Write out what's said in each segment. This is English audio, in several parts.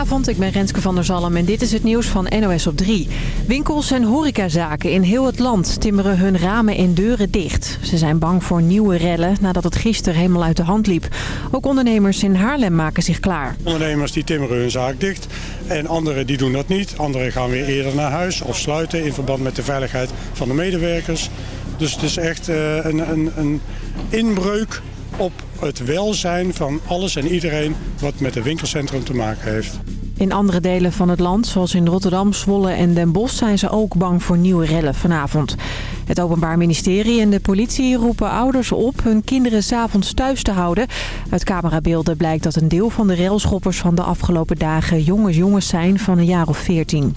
Goedenavond, ik ben Renske van der Zalm en dit is het nieuws van NOS op 3. Winkels en horecazaken in heel het land timmeren hun ramen en deuren dicht. Ze zijn bang voor nieuwe rellen nadat het gisteren helemaal uit de hand liep. Ook ondernemers in Haarlem maken zich klaar. Ondernemers die timmeren hun zaak dicht en anderen die doen dat niet. Anderen gaan weer eerder naar huis of sluiten in verband met de veiligheid van de medewerkers. Dus het is echt eh, een, een, een inbreuk op het welzijn van alles en iedereen wat met het winkelcentrum te maken heeft. In andere delen van het land, zoals in Rotterdam, Zwolle en Den Bosch... zijn ze ook bang voor nieuwe rellen vanavond. Het Openbaar Ministerie en de politie roepen ouders op... hun kinderen s'avonds thuis te houden. Uit camerabeelden blijkt dat een deel van de railschoppers van de afgelopen dagen... jongens jongens zijn van een jaar of veertien.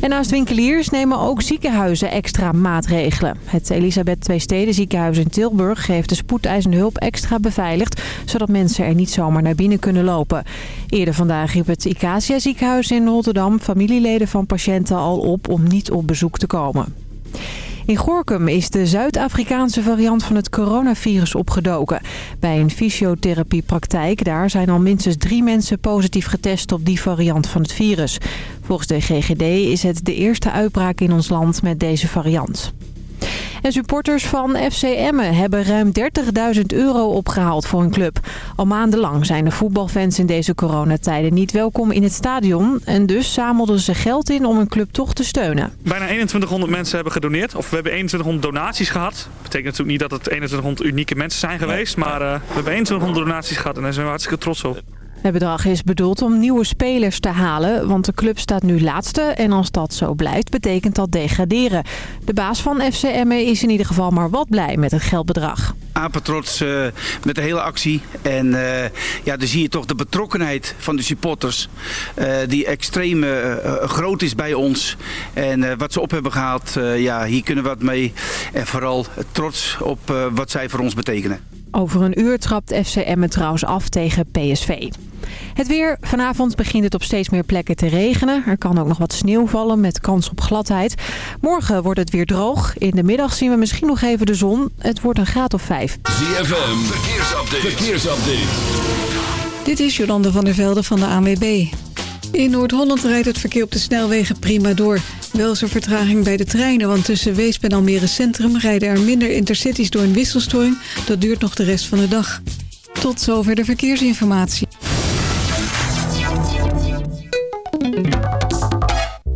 En naast winkeliers nemen ook ziekenhuizen extra maatregelen. Het Elisabeth Steden ziekenhuis in Tilburg heeft de spoedeisende hulp extra beveiligd... zodat mensen er niet zomaar naar binnen kunnen lopen. Eerder vandaag riep het Icacia ziekenhuis in Rotterdam familieleden van patiënten al op om niet op bezoek te komen. In Gorkum is de Zuid-Afrikaanse variant van het coronavirus opgedoken. Bij een fysiotherapiepraktijk daar zijn al minstens drie mensen positief getest op die variant van het virus. Volgens de GGD is het de eerste uitbraak in ons land met deze variant. En supporters van FC Emmen hebben ruim 30.000 euro opgehaald voor een club. Al maandenlang zijn de voetbalfans in deze coronatijden niet welkom in het stadion. En dus zamelden ze geld in om een club toch te steunen. Bijna 2100 mensen hebben gedoneerd. Of we hebben 2100 donaties gehad. Dat betekent natuurlijk niet dat het 2100 unieke mensen zijn geweest. Maar uh, we hebben 2100 donaties gehad en daar zijn we hartstikke trots op. Het bedrag is bedoeld om nieuwe spelers te halen, want de club staat nu laatste. En als dat zo blijft, betekent dat degraderen. De baas van FCM is in ieder geval maar wat blij met het geldbedrag. Apetrots uh, met de hele actie. En uh, ja, dan zie je toch de betrokkenheid van de supporters. Uh, die extreem groot is bij ons. En wat ze op hebben gehaald, ja, hier kunnen we wat mee. En vooral trots op wat zij voor ons betekenen. Over een uur trapt FCM trouwens af tegen PSV. Het weer. Vanavond begint het op steeds meer plekken te regenen. Er kan ook nog wat sneeuw vallen met kans op gladheid. Morgen wordt het weer droog. In de middag zien we misschien nog even de zon. Het wordt een graad of vijf. ZFM. Verkeersupdate. Verkeersupdate. Dit is Jolande van der Velde van de ANWB. In Noord-Holland rijdt het verkeer op de snelwegen prima door. Wel is er vertraging bij de treinen, want tussen Weesp en Almere Centrum... rijden er minder intercities door een wisselstoring. Dat duurt nog de rest van de dag. Tot zover de verkeersinformatie.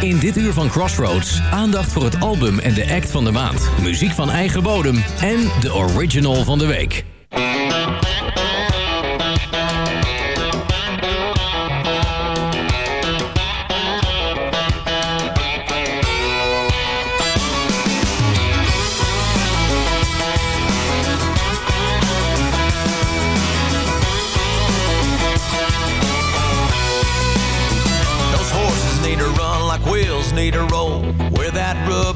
In dit uur van Crossroads, aandacht voor het album en de act van de maand. Muziek van eigen bodem en de original van de week.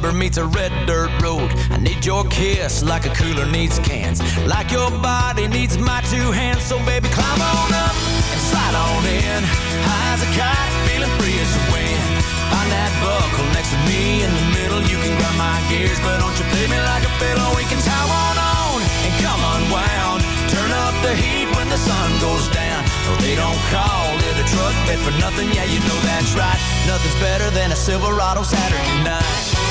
Rubber meets a red dirt road. I need your kiss like a cooler needs cans. Like your body needs my two hands. So baby, climb on up and slide on in. High as a kite, feeling free as the wind. Find that buckle next to me in the middle. You can grab my gears, but don't you play me like a fiddle. We can tie one on and come unwound. Turn up the heat when the sun goes down. No, they don't call it a truck bed for nothing. Yeah, you know that's right. Nothing's better than a Silverado Saturday night.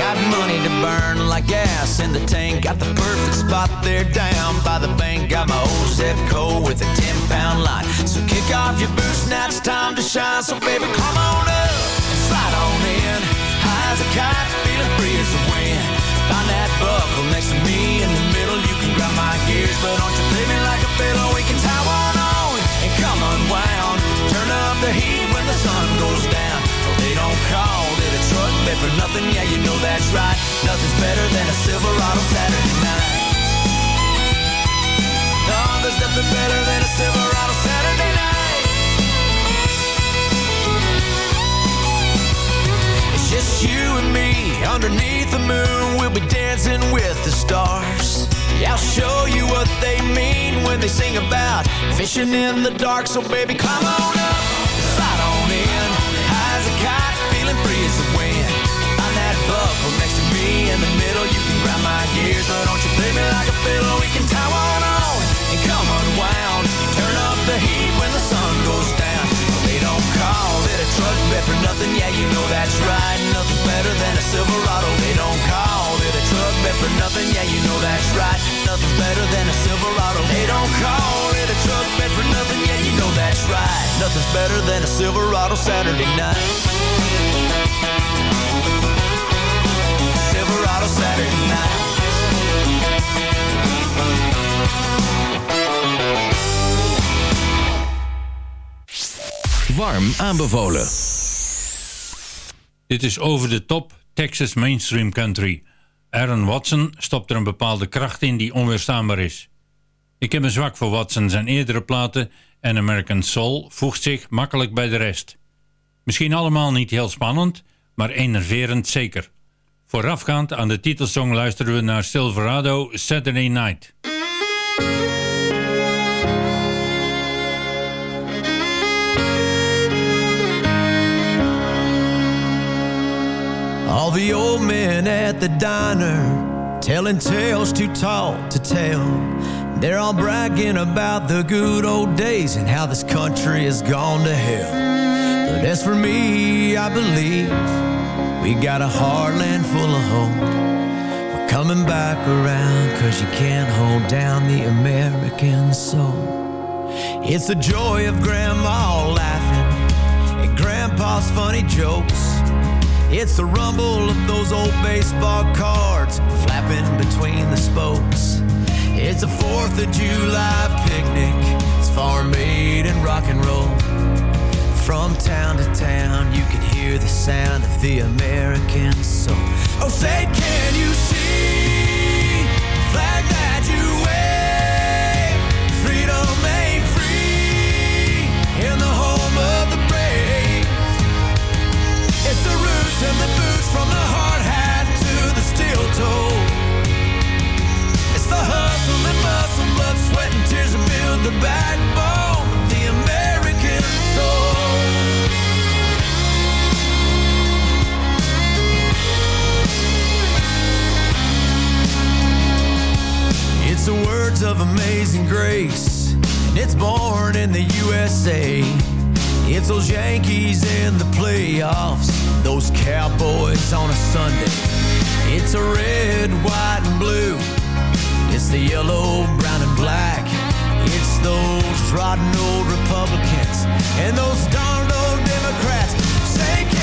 Got money to burn like gas in the tank. Got the perfect spot there down by the bank. Got my old Zebco with a 10 pound line. So kick off your boots, now it's time to shine. So baby, come on up and slide on in. High as a kite, feeling free as the wind. Find that buckle next to me in the middle. Grab my gears, but don't you me like a fiddle. We can tie one on and come unwound. Turn up the heat when the sun goes down. Oh, they don't call it a truck bed for nothing. Yeah, you know that's right. Nothing's better than a Silverado Saturday night. No, there's nothing better than a Silverado Saturday night. It's just you and me underneath the moon. We'll be dancing with the stars. Yeah, I'll show you what they mean when they sing about fishing in the dark. So baby, climb on up, slide on in. High as a kite, feeling free as the wind. Find that buckle next to me in the middle. You can grab my gears, but don't you play me like a fiddle. We can tie one on and come unwound. Turn up the heat when the sun goes down. Bed for nothing. Yeah, you know that's right. Nothing's better than a Silverado. They don't call it a truck bed for nothing. Yeah, you know that's right. Nothing's better than a Silverado. They don't call it a truck bed for nothing. Yeah, you know that's right. Nothing's better than a Silverado Saturday night. Silverado Saturday night. Warm aanbevolen. Dit is over de top Texas mainstream country. Aaron Watson stopt er een bepaalde kracht in die onweerstaanbaar is. Ik heb een zwak voor Watson zijn eerdere platen en American Soul voegt zich makkelijk bij de rest. Misschien allemaal niet heel spannend, maar enerverend zeker. Voorafgaand aan de titelsong luisteren we naar Silverado Saturday Night. All the old men at the diner telling tales too tall to tell. They're all bragging about the good old days and how this country has gone to hell. But as for me, I believe we got a heartland full of hope. We're coming back around cause you can't hold down the American soul. It's the joy of grandma laughing at grandpa's funny jokes. It's the rumble of those old baseball cards flapping between the spokes. It's a 4th of July picnic. It's farm made and rock and roll. From town to town, you can hear the sound of the American soul. Oh, say, can you see flag that and the boots from the hard hat to the steel toe. It's the hustle and muscle, blood, sweat, and tears that build the backbone of the American soul. It's the words of amazing grace, and it's born in the USA. It's those Yankees in the playoffs, those Cowboys on a Sunday. It's a red, white, and blue. It's the yellow, brown, and black. It's those rotten old Republicans and those darned old Democrats. Say,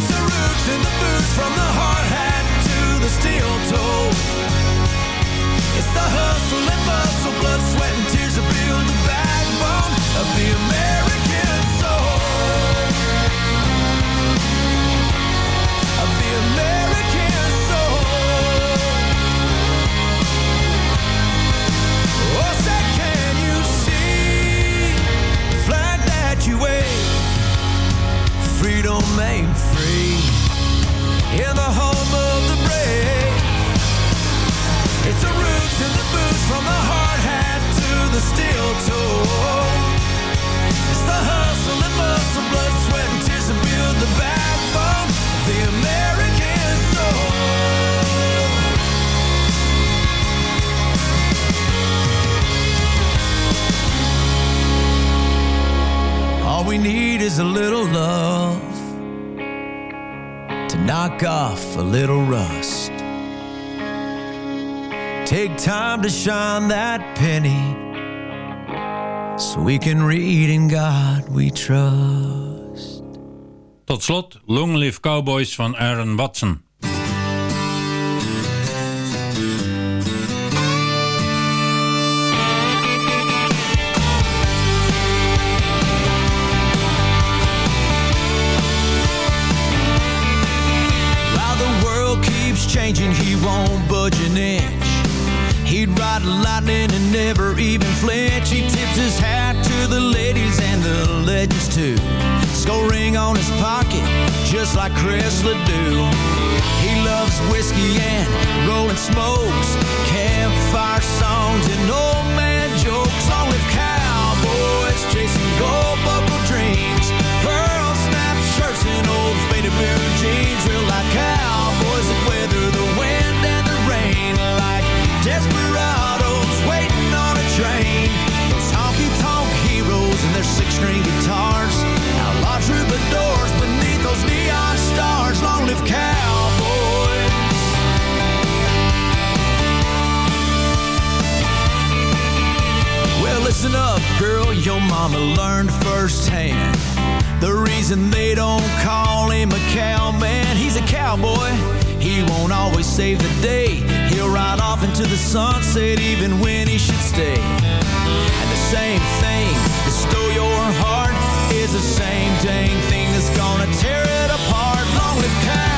It's the roots and the boots from the hard hat to the steel toe. It's the hustle and bustle, blood, sweat, and tears to build the backbone of the American soul. Of the American soul. Oh, say, can you see the flag that you wave? Freedom aims all we need is a little love knock off a little rust. Take time to shine that penny so we can read in God we trust. Tot slot Long Live Cowboys van Aaron Watson. He loves whiskey and rolling smokes, mama learned firsthand. The reason they don't call him a cowman, he's a cowboy. He won't always save the day. He'll ride off into the sunset even when he should stay. And the same thing that stole your heart is the same dang thing that's gonna tear it apart. Long live cowboys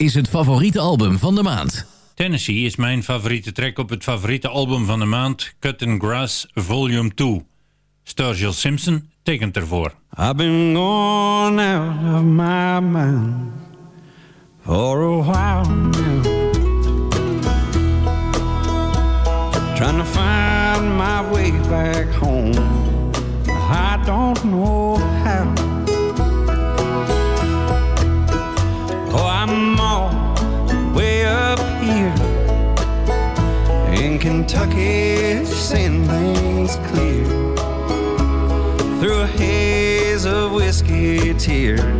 is het favoriete album van de maand. Tennessee is mijn favoriete track op het favoriete album van de maand, Cutting Grass Volume 2. Sturgill Simpson tekent ervoor. I've been going out of my mind for a while now. Trying to find my way back home. I don't know Kentucky, seeing things clear through a haze of whiskey, tears,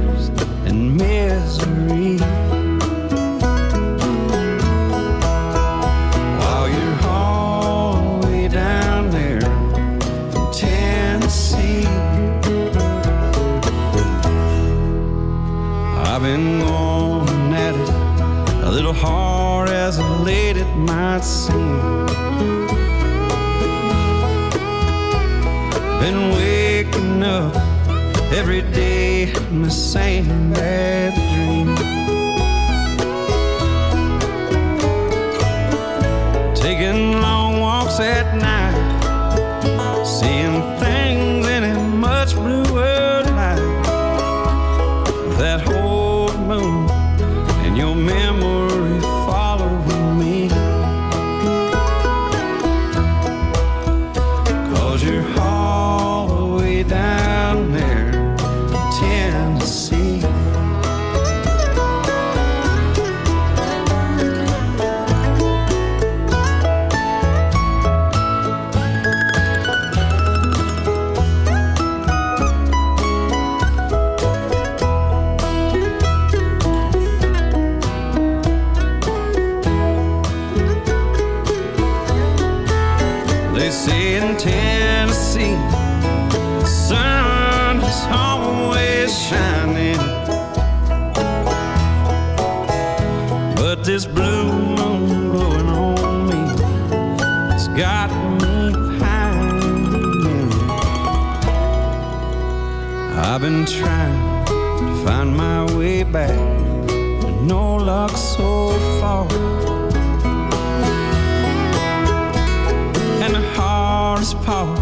is part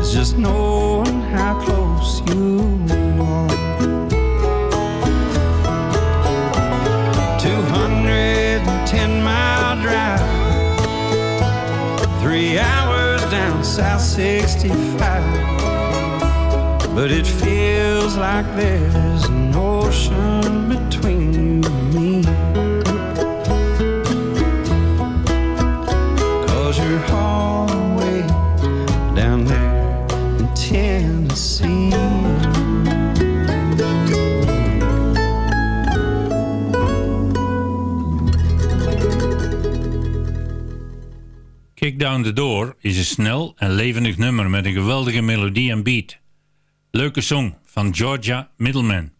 is just no how close you are. Two hundred and ten mile drive, three hours down South 65, but it feels like there's an ocean. Down the Door is een snel en levendig nummer met een geweldige melodie en beat. Leuke song van Georgia Middleman.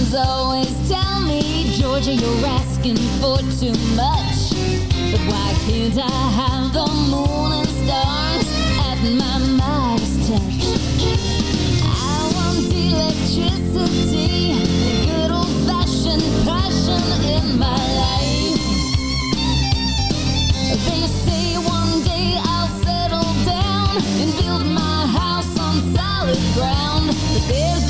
friends always tell me, Georgia, you're asking for too much. But why can't I have the moon and stars at my modest touch? I want electricity, the good old-fashioned passion in my life. They say one day I'll settle down and build my house on solid ground. But there's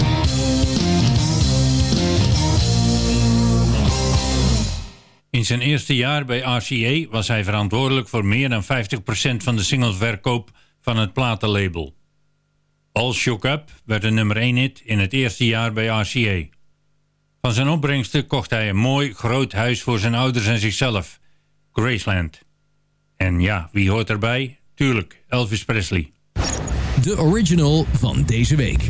In zijn eerste jaar bij RCA was hij verantwoordelijk voor meer dan 50% van de singleverkoop van het platenlabel. All Shook Up werd een nummer 1 hit in het eerste jaar bij RCA. Van zijn opbrengsten kocht hij een mooi groot huis voor zijn ouders en zichzelf, Graceland. En ja, wie hoort erbij? Tuurlijk, Elvis Presley. De original van deze week.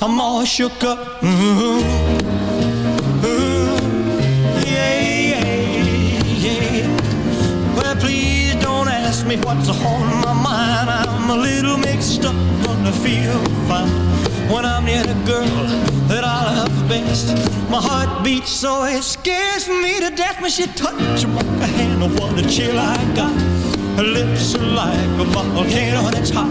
I'm all shook up. Ooh, ooh, yeah, yeah, yeah. Well, please don't ask me what's on my mind. I'm a little mixed up, I feel fine when I'm near the girl that I love best. My heart beats so it scares me to death when she touches my hand. What a chill I got. Her lips are like a volcano that's hot.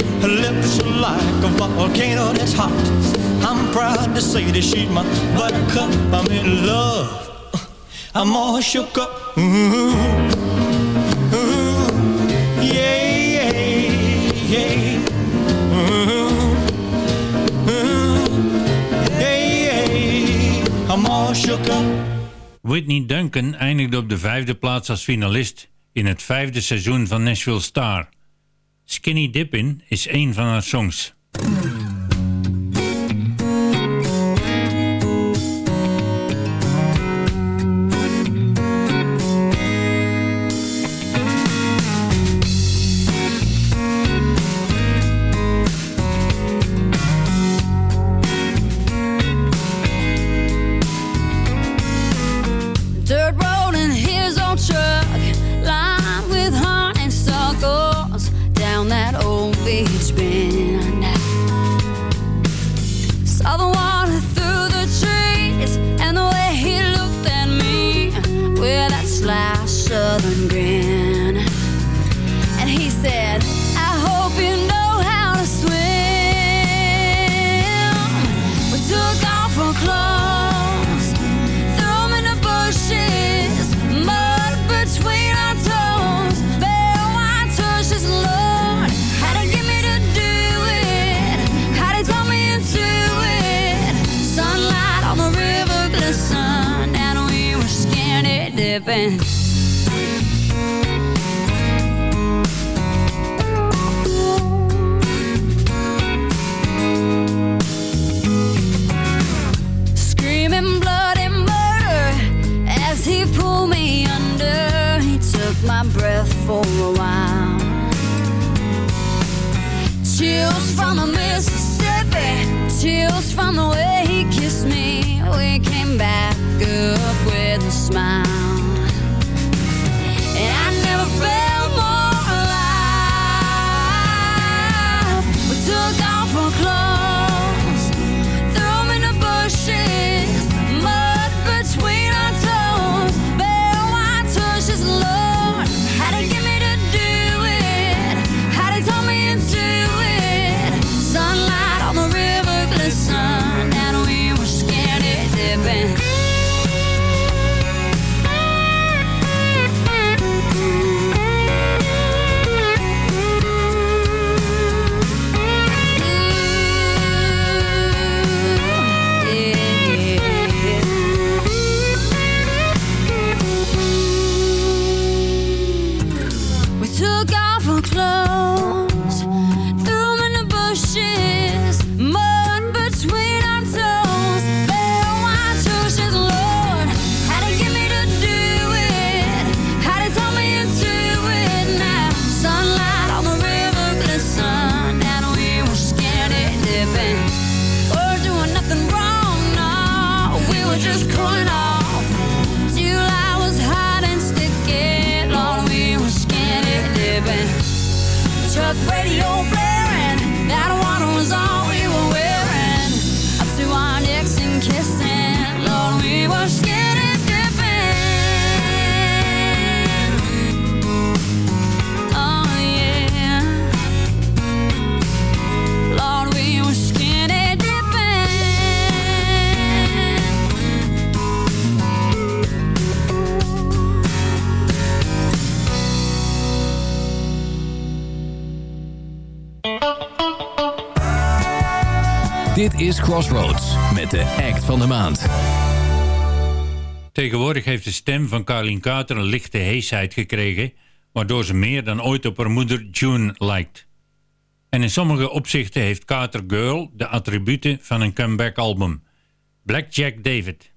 Lips are like a volcano that's hot. I'm proud to say that she's my buttercup. I'm in love. I'm all shook up. Ooh, ooh, yeah, yeah, yeah. I'm all shook up. Whitney Duncan eindigde op de vijfde plaats als finalist in het vijfde seizoen van Nashville Star. Skinny Dippin' is een van haar songs. Screaming bloody murder as he pulled me under. He took my breath for a while. Chills from the Mississippi, chills from the way he kissed me. We came back up with a smile. Is Crossroads met de act van de maand. Tegenwoordig heeft de stem van Carleen Carter een lichte heesheid gekregen, waardoor ze meer dan ooit op haar moeder June lijkt. En in sommige opzichten heeft Carter Girl de attributen van een comeback album. Blackjack David.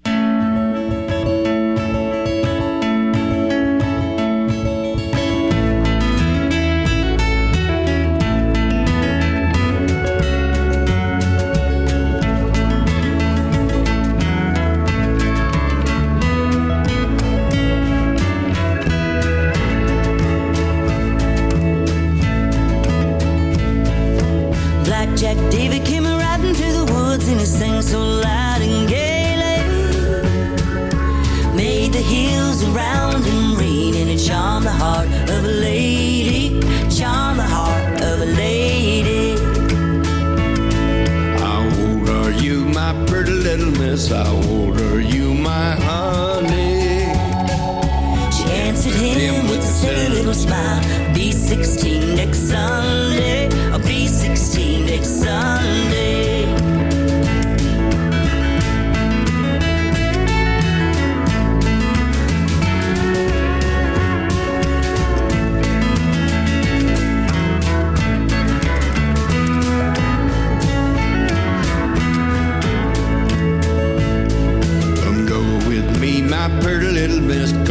How old are you, my honey? She answered him with a silly little smile. Be 16 next Sunday.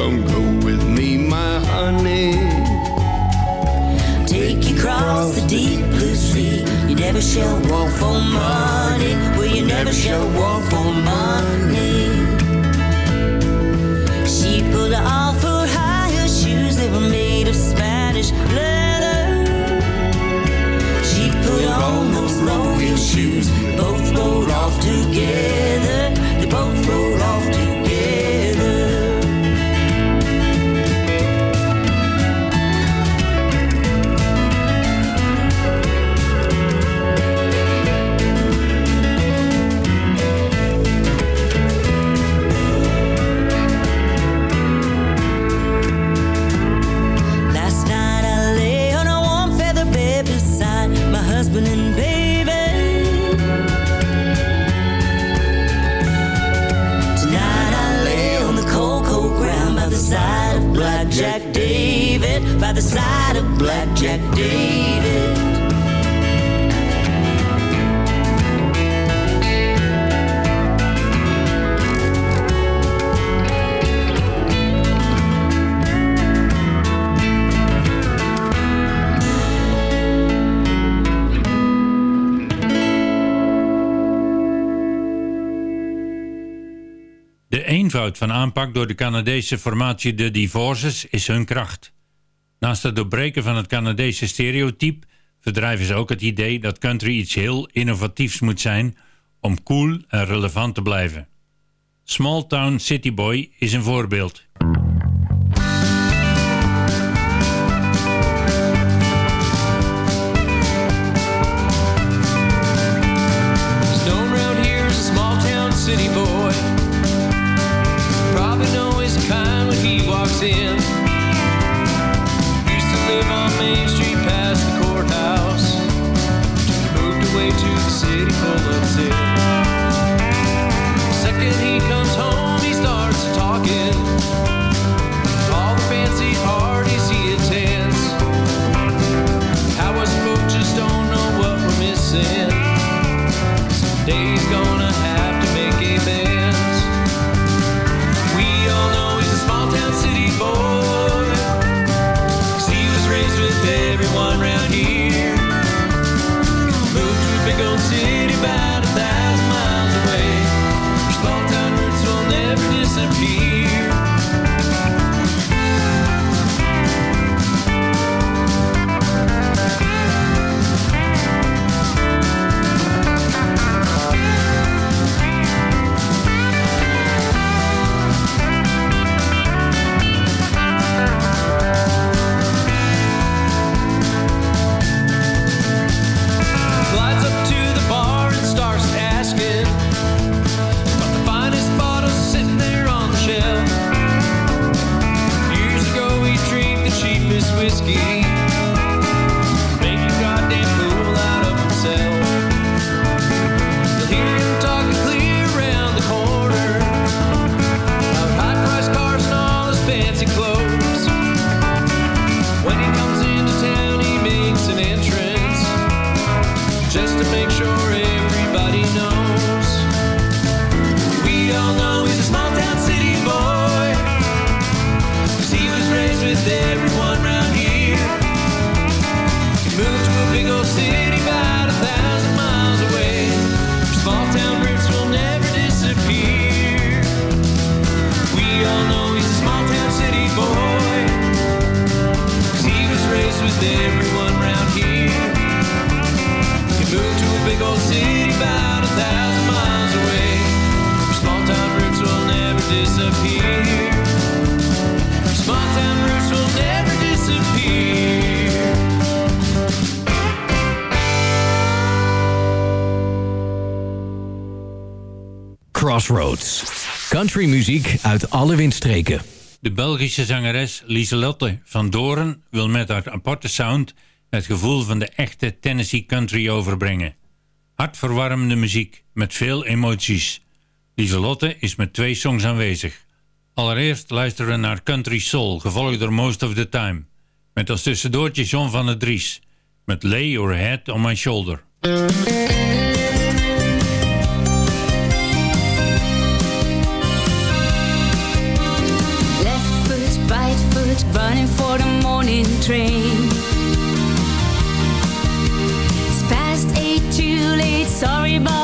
Come go with me, my honey. Take you across the deep blue sea. You never shall walk for money. Well, you never shall walk for money. She pulled off her higher shoes. They were made of Spanish leather. She put on those low heel shoes. Both rode off together. Blackjack David. By the side of Blackjack David. Van aanpak door de Canadese formatie The Divorces is hun kracht. Naast het doorbreken van het Canadese stereotype verdrijven ze ook het idee dat country iets heel innovatiefs moet zijn om cool en relevant te blijven. Small Town City Boy is een voorbeeld. Crossroads. Country muziek uit alle windstreken. De Belgische zangeres Lieselotte van Doren wil met haar aparte sound... het gevoel van de echte Tennessee country overbrengen. Hartverwarmende muziek, met veel emoties. Lieselotte is met twee songs aanwezig. Allereerst luisteren we naar Country Soul, gevolgd door Most of the Time. Met als tussendoortje John van der Dries. Met Lay Your Head on My Shoulder. train. It's past eight, too late, sorry, but.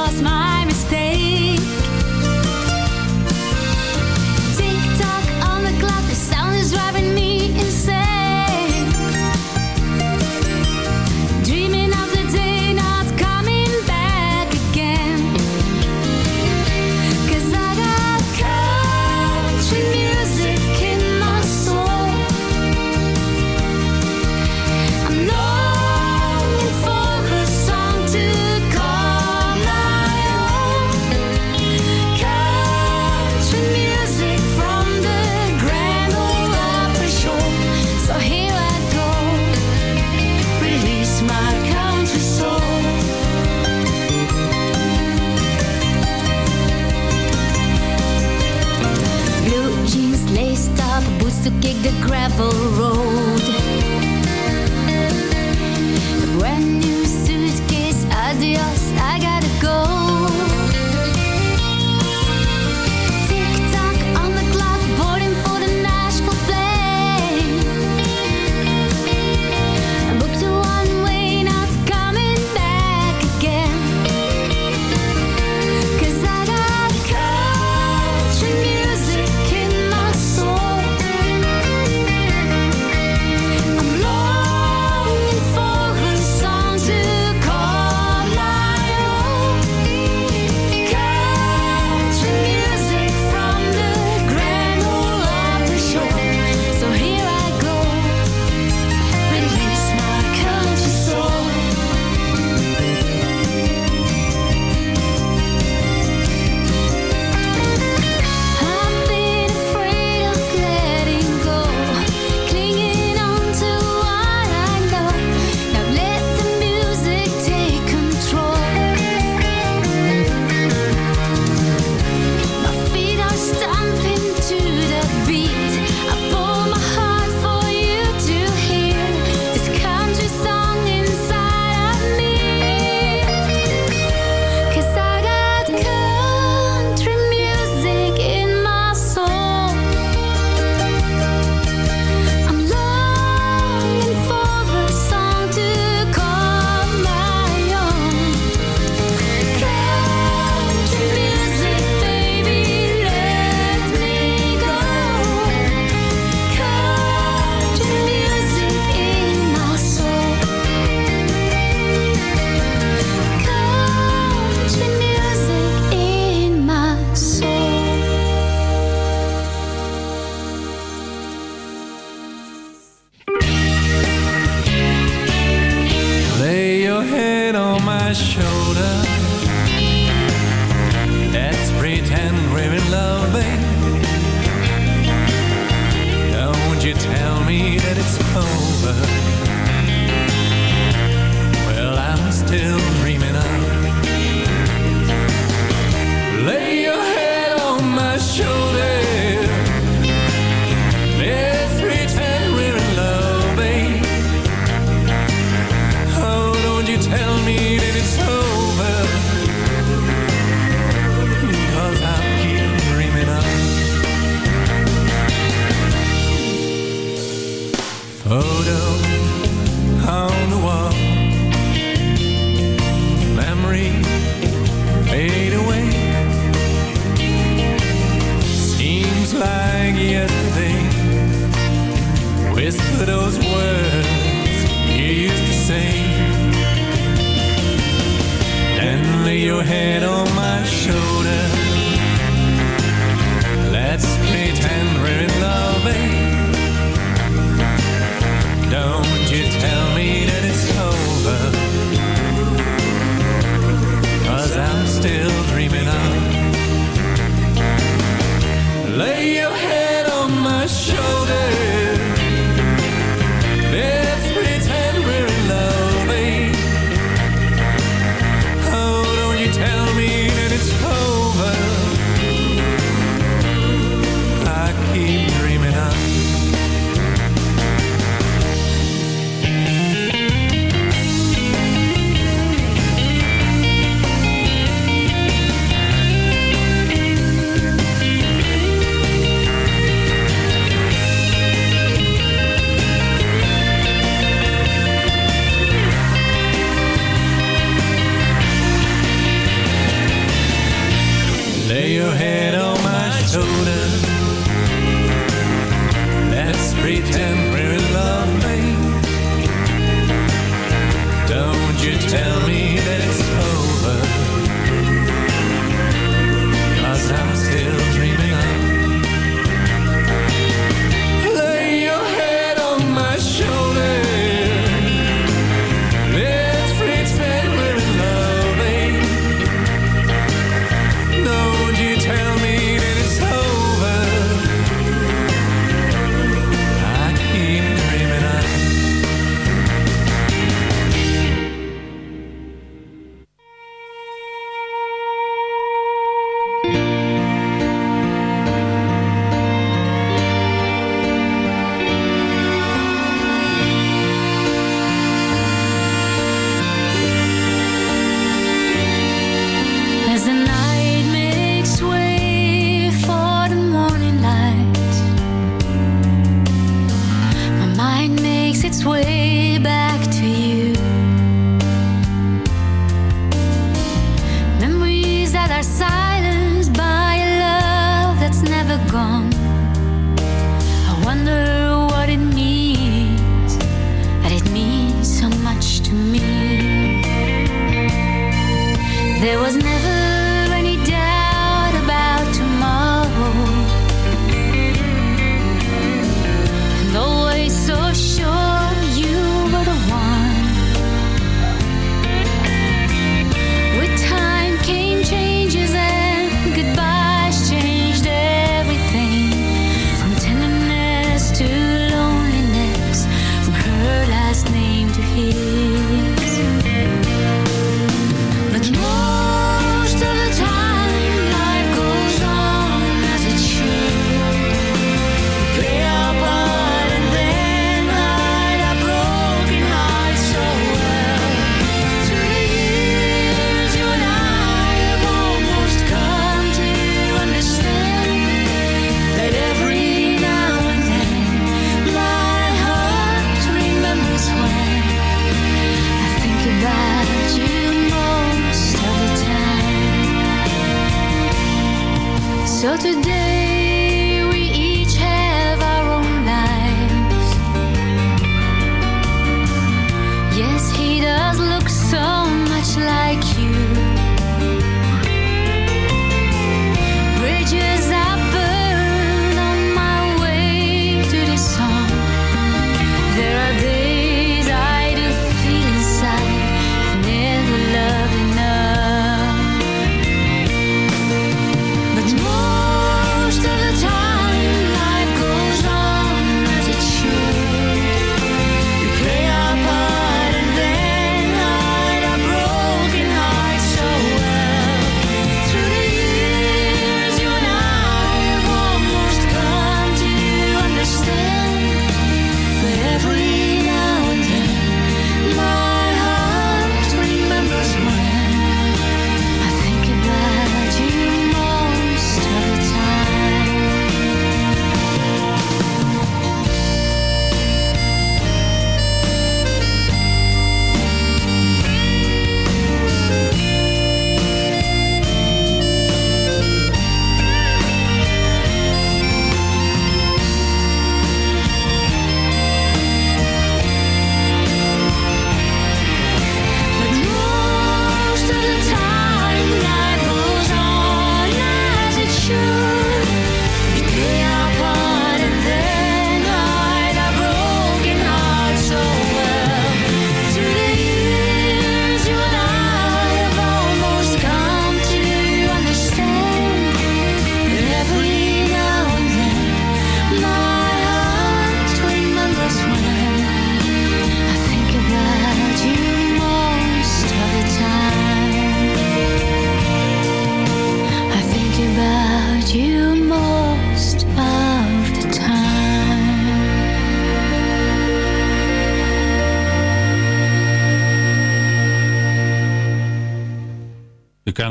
Makes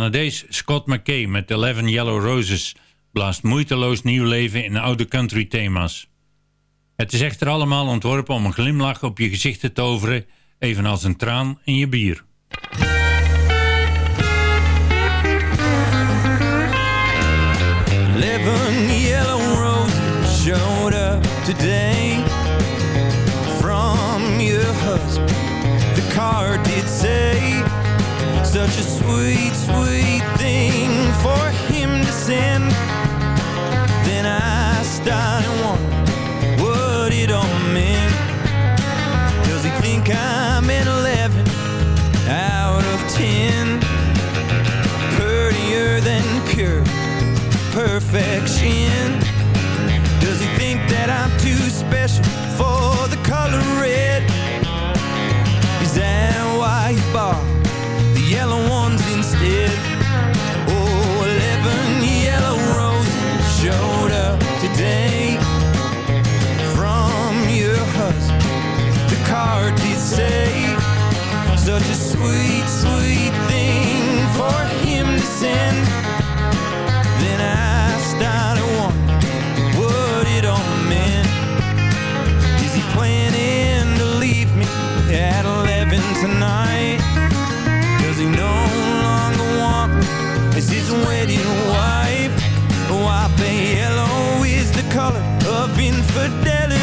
Canadees Scott McKay met Eleven Yellow Roses blaast moeiteloos nieuw leven in oude country thema's. Het is echter allemaal ontworpen om een glimlach op je gezicht te toveren, evenals een traan in je bier. Eleven yellow roses showed up today from your husband. The card did say, such a sweet, sweet thing for him to send. Then I started wondering what it all meant. Does he think I'm an 11 out of 10? Prettier than pure perfection? Does he think that I'm too special for the color red? Is that why he bought yellow ones instead? Oh, 11 yellow roses showed up today from your husband. The card did say, such a sweet, sweet thing for him to send. Then I started wondering what it all meant. Is he planning to leave me at 11 tonight? He no longer want me as his wedding wife? Why yellow is the color of infidelity.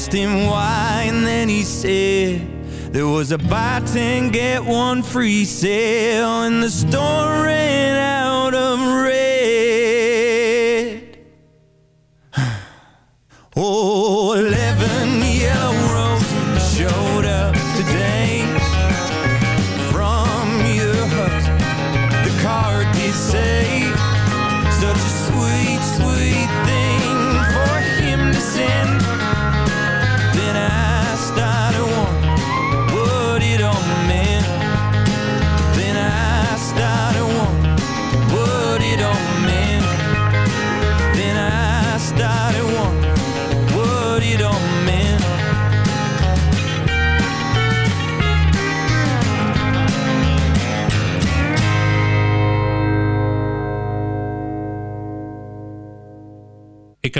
Asked him why, and then he said there was a buy ten get one free sale, and the store ran out of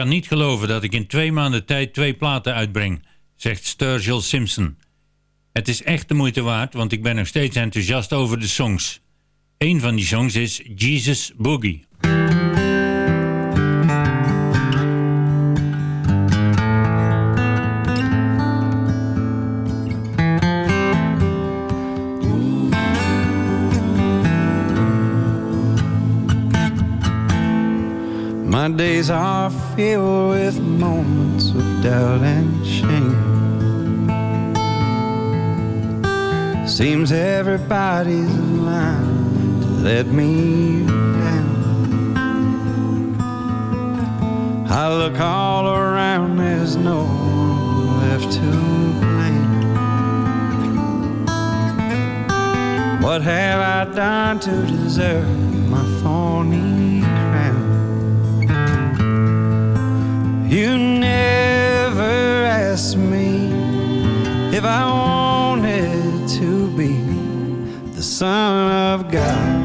kan niet geloven dat ik in twee maanden tijd twee platen uitbreng, zegt Sturgill Simpson. Het is echt de moeite waard, want ik ben nog steeds enthousiast over de songs. Een van die songs is Jesus Boogie. My days are filled with moments of doubt and shame. Seems everybody's in line to let me down. I look all around, there's no one left to blame. What have I done to deserve You never asked me if I wanted to be the Son of God.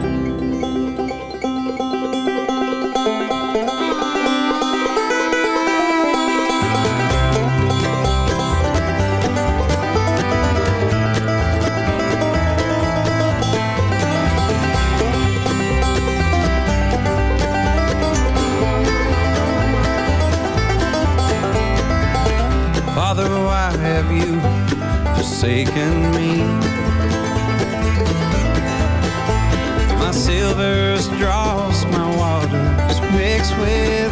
forsaken me. My silver straws, my waters mixed with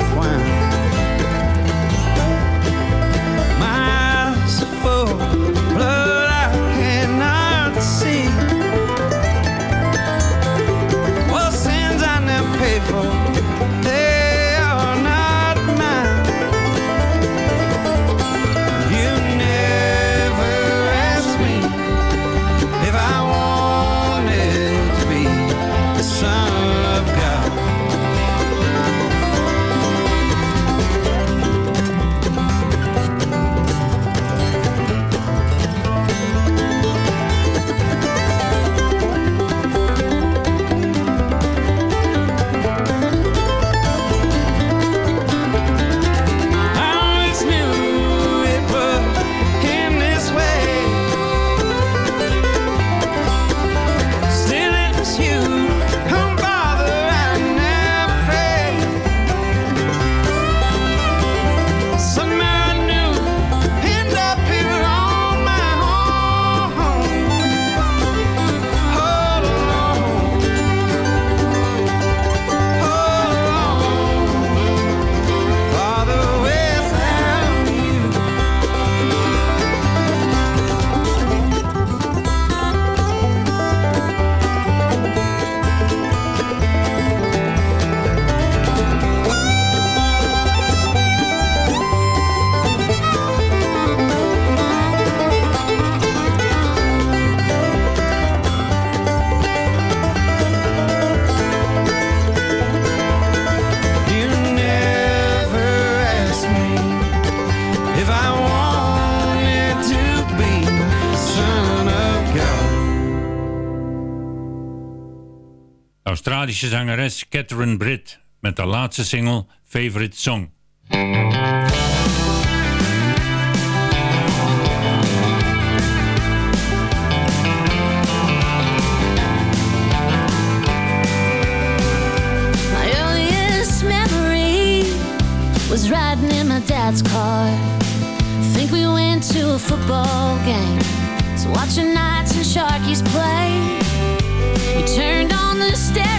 Belgische zangeres Catherine Britt met haar laatste single Favorite Song. My earliest memory was riding in my dad's car. Think we went to a football game to watch the Knights and Sharkies play. We turned on the stereo.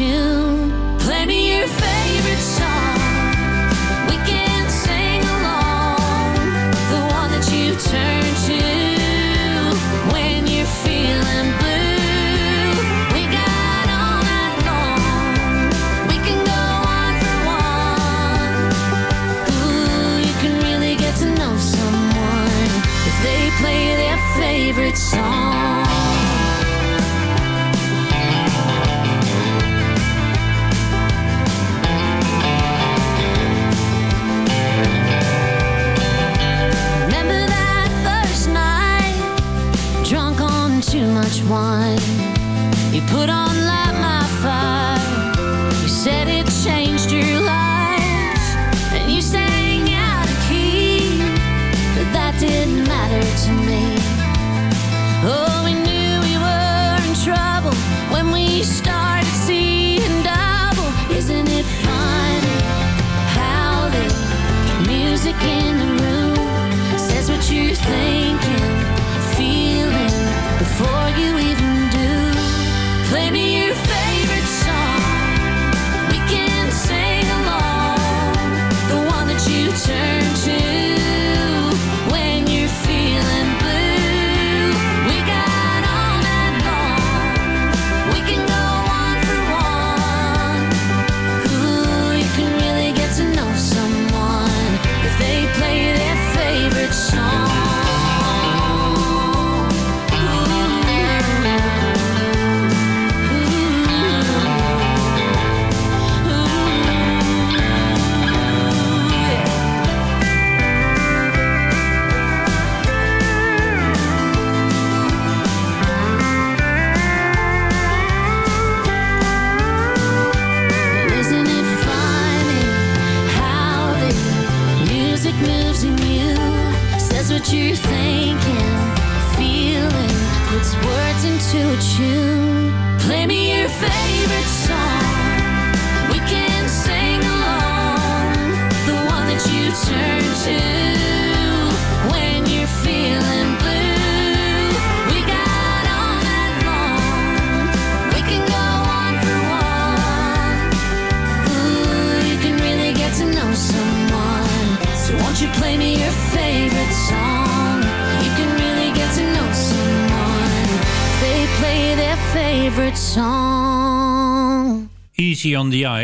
you.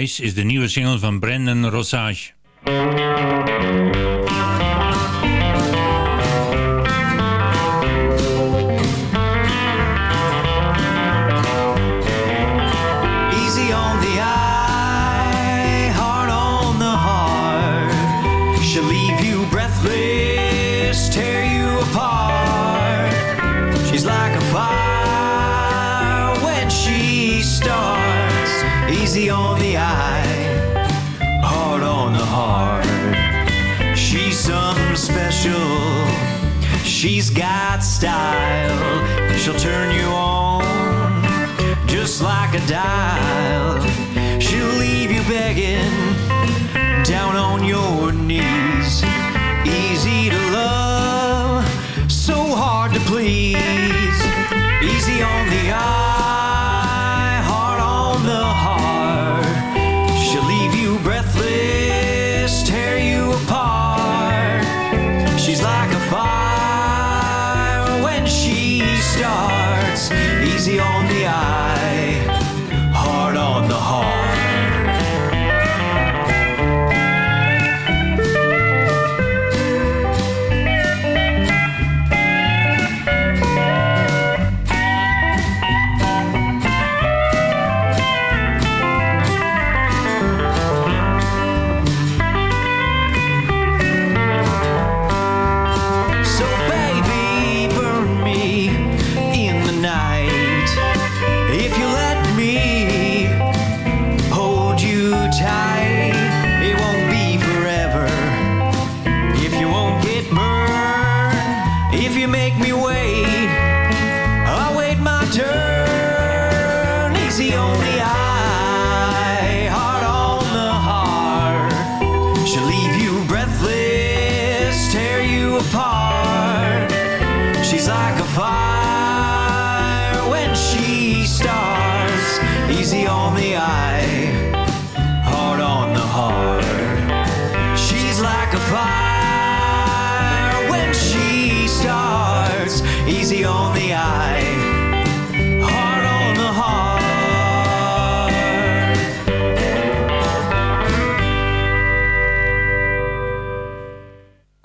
Ice is de nieuwe single van Brandon Rossage. She's got style, she'll turn you on just like a dial. She'll leave you begging down on your knees. Easy to love, so hard to please. Easy on the eye.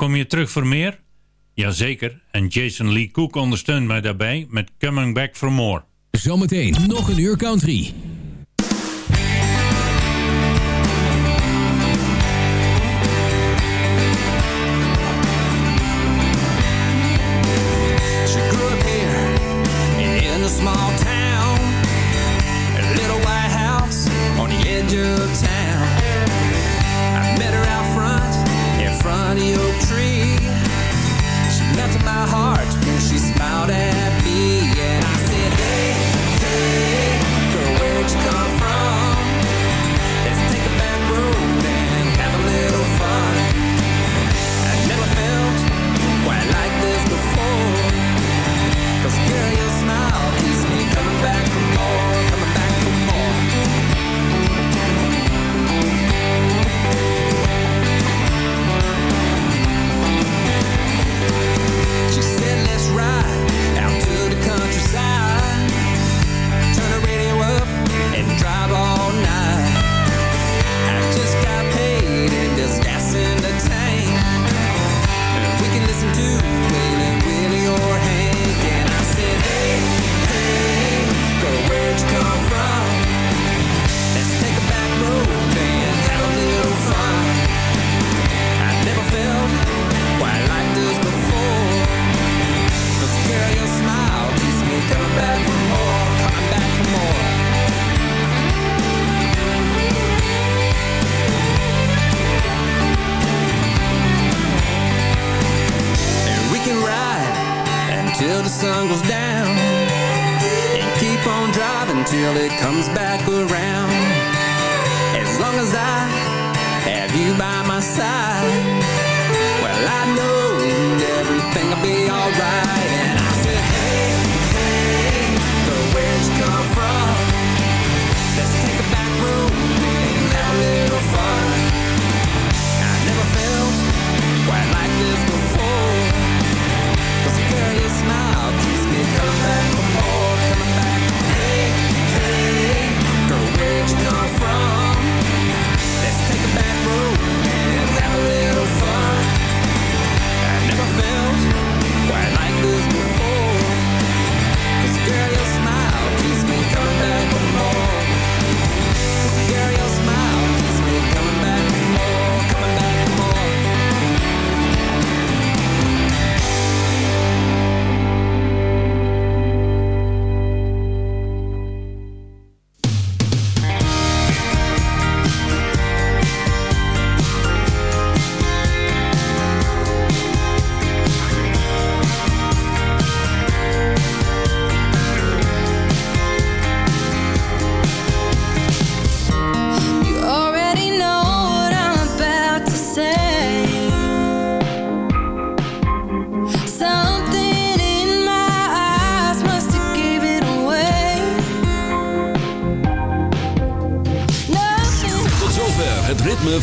Kom je terug voor meer? Jazeker, en Jason Lee Cook ondersteunt mij daarbij met Coming Back for More. Zometeen nog een uur country. till the sun goes down. And keep on driving till it comes back around. As long as I have you by my side Well, I know everything will be alright. And I said, hey, hey, the where'd you come from? Let's take a back room and have a little fun through.